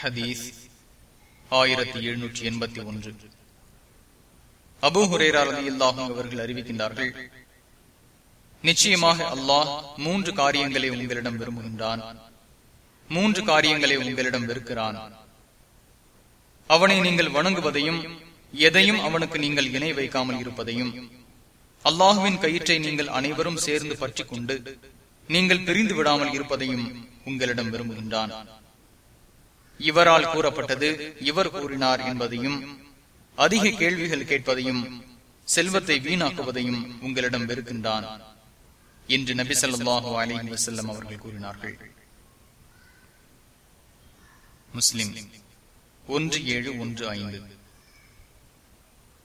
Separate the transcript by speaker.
Speaker 1: ஹதீஸ் ஆயிரத்தி எழுநூற்றி எண்பத்தி ஒன்று. அபு ஹுரேரா ரலியல்லாஹு அவர்கள் அறிவிக்கின்றார்கள் நிச்சயமாக அல்லாஹ் மூன்று காரியங்களை உங்களிடம் விரும்புகின்றான். மூன்று காரியங்களை உங்களிடம் வெறுக்கிறான். அவனை நீங்கள் வணங்குவதையும் எதையும் அவனுக்கு நீங்கள் இணை வைக்காமல் இருப்பதையும் அல்லாஹுவின் கயிற்றை நீங்கள் அனைவரும் சேர்ந்து பற்றி கொண்டு நீங்கள் பிரிந்து விடாமல் இருப்பதையும் உங்களிடம் விரும்புகின்றான். இவரால் கூறப்பட்டது இவர் கூறினார் என்பதையும் அதிக கேள்விகள் கேட்பதையும் செல்வத்தை வீணாக்குவதையும் உங்களிடம் வெறுக்கின்றான் என்று நபி சொல்லாஹு அலிஹி வசல்லம் அவர்கள் கூறினார்கள். முஸ்லிம் ஒன்று ஏழு ஒன்று ஐந்து.